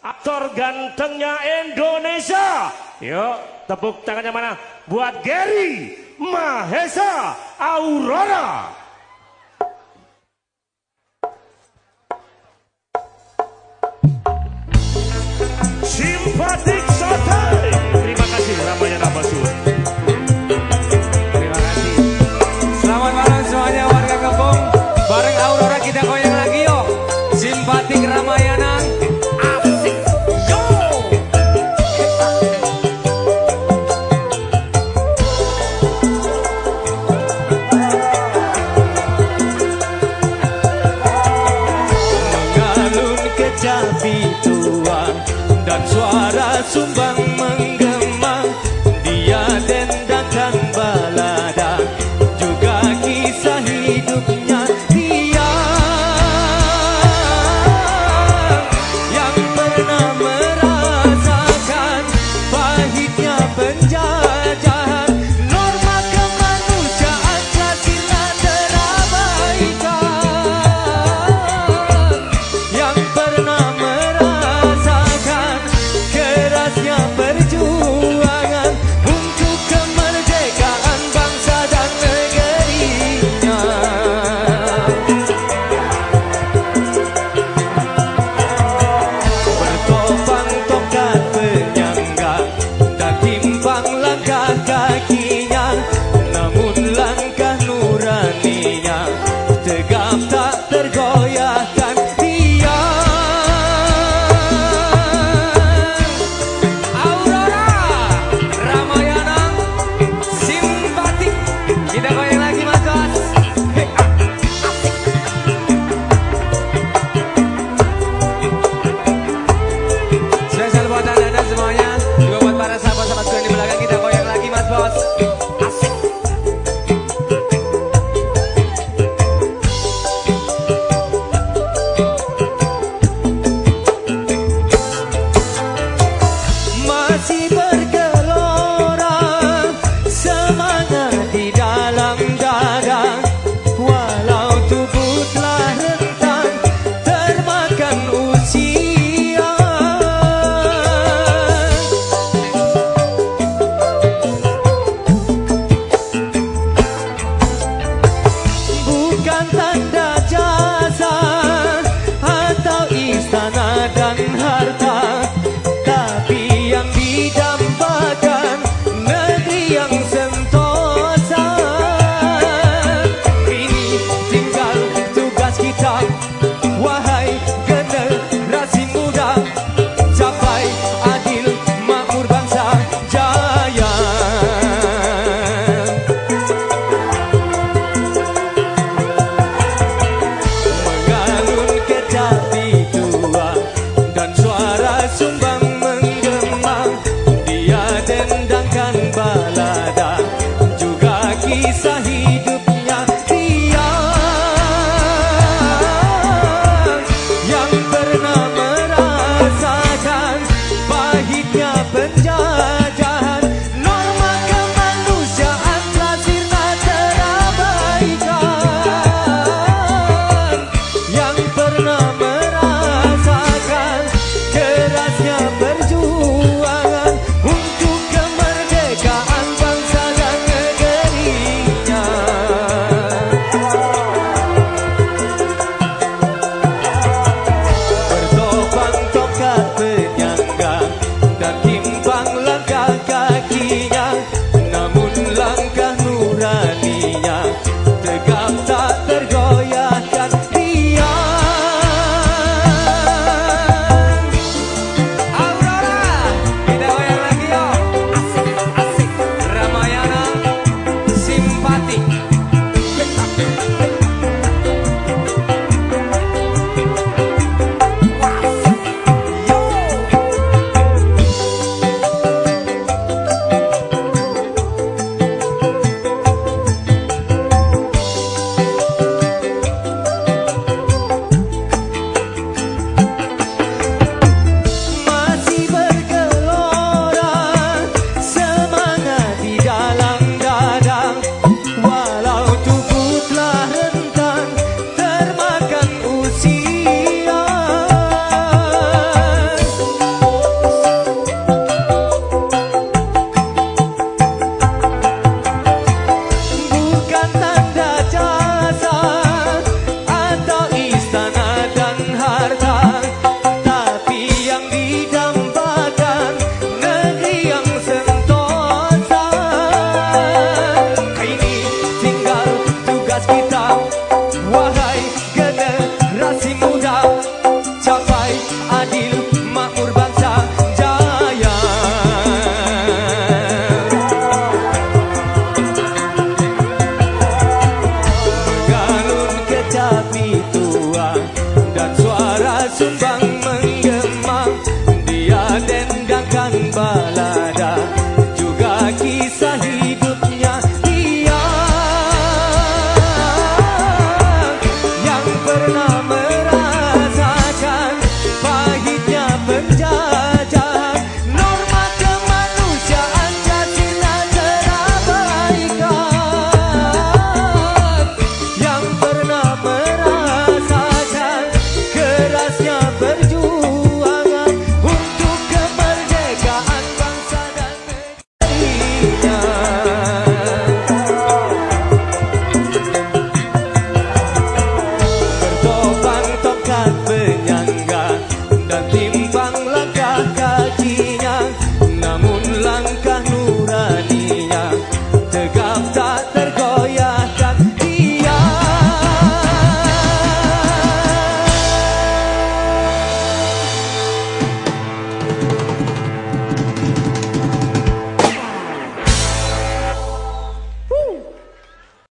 aktor gantengnya Indonesia. Yuk, tepuk tangannya mana? Buat Gary Mahesa Aurora. Simpatik Sotai. Terima kasih Ramayana Nabasu. Terima kasih. Selamat malam semuanya warga kampung. Bareng Aurora kita koyak. sumbang.